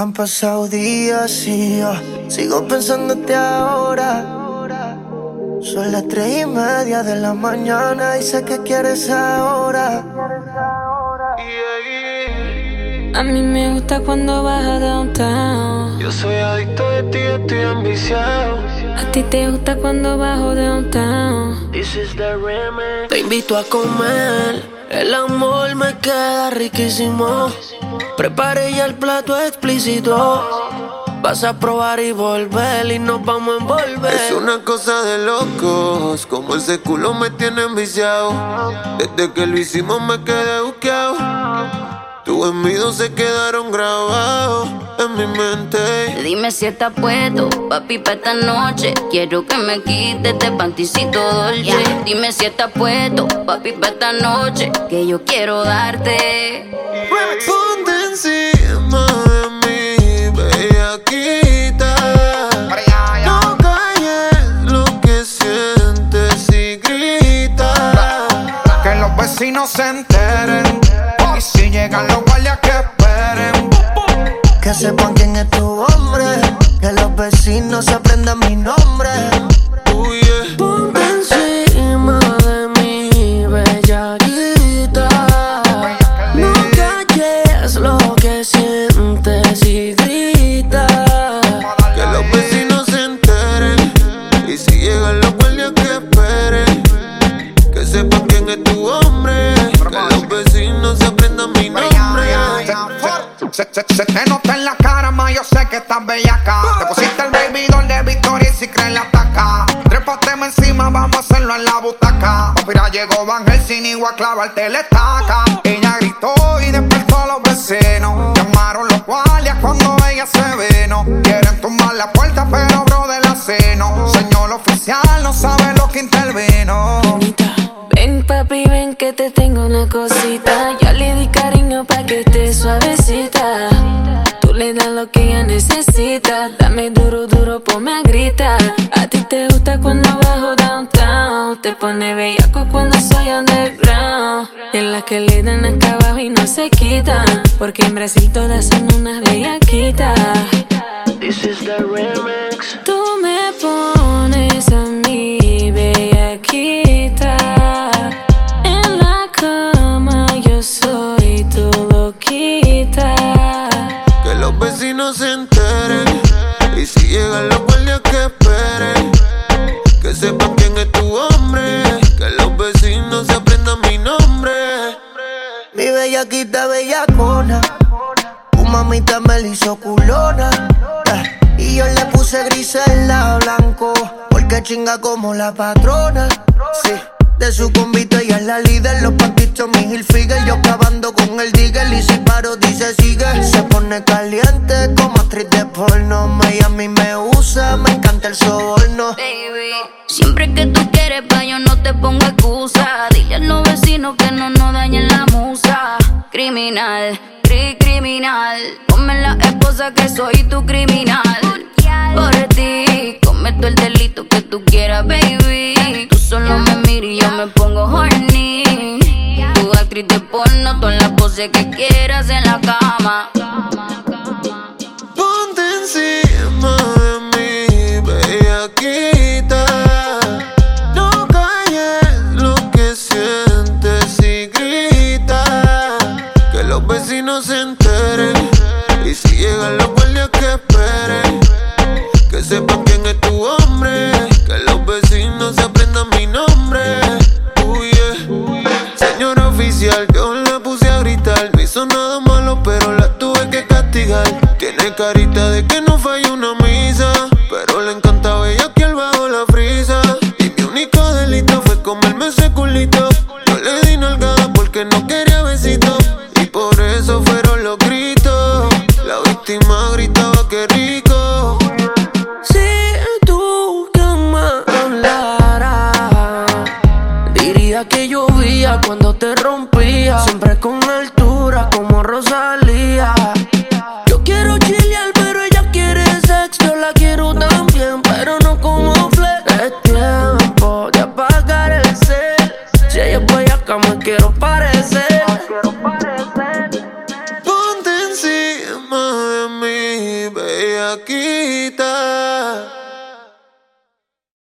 Han pasado días y yo sigo pensándote ahora. Son las tres y media de la mañana y sé que quieres ahora. A mí me gusta cuando vas a downtown. Yo soy adicto de ti, estoy ambiciado. A ti te gusta cuando bajo downtown. This is the remix. Te invito a comer. El amor me queda riquísimo. Preparé ya el plato explícito. Vas a probar y volver y nos vamos a envolver. Es una cosa de locos, como ese culo me tiene enviciado. Desde que lo hicimos me quedé buqueado. Tus se quedaron grabados en mi mente. Dime si estás puesto, papi, pa' esta noche. Quiero que me quites este panticito dolce. Dime si estás puesto, papi, pa' esta noche. Que yo quiero darte. Ponte encima de mí, bellaquita. No calles lo que sientes y grita. Que los vecinos se enteren. Que sepan quién es tu hombre. Que los vecinos se aprendan mi nombre. Oh, yeah. Ponte encima de mí, bellaquita. No calles lo que sientes y grita. Que los vecinos se enteren. Y si llegan los guardias que esperen. Que sepan quién es tu hombre. Que los vecinos se aprendan mi nombre. Se, se, se te nota en la cara, ma, yo sé que estás bellaca. Te pusiste el baby doll de Victoria y si crees la ataca. Trépateme encima, vamos a hacerlo en la butaca. Mira, llegó Van voy a clavarte la estaca. Ella gritó y despertó a los vecinos. Llamaron los guardias cuando ella se vino. Quieren tumbar la puerta, pero bro de la seno. Una cosita. Ya le di cariño pa' que esté suavecita. Tú le das lo que ella necesita. Dame duro, duro, ponme a gritar. A ti te gusta cuando bajo downtown. Te pone bellaco cuando soy underground. En las que le dan acá abajo y no se quitan. Porque en Brasil todas son unas bellaquitas. This is the remix. Tú puse gris en la blanco. Porque chinga como la patrona. Sí. De su convito ella es la líder, los pantitos mi Hilfiger Yo acabando con el digger y si paro dice sigue Se pone caliente como actriz de porno Miami me usa, me encanta el soborno Baby, siempre que tú quieres, pa' yo no te pongo excusa. Dile a los vecinos que no nos dañen la musa. Criminal, cri criminal. Ponme la esposa que soy tu criminal. Por ti, cometo el delito que tú quieras, baby. Tú solo me miras y yo me pongo horny. Tu actriz de porno, todas las poses que quieras en la cama. Ponte encima de mí, bellaquita. No calles lo que sientes y grita. Que los vecinos se enteren. Y si llegan los guardias que esperen. Que sepan quién es tu hombre. Que los vecinos se aprendan mi nombre. Oh, yeah. Señor oficial, yo la puse a gritar. No hizo nada malo, pero la tuve que castigar. Tiene carita de que llovía cuando te rompía. Siempre con altura como Rosalía.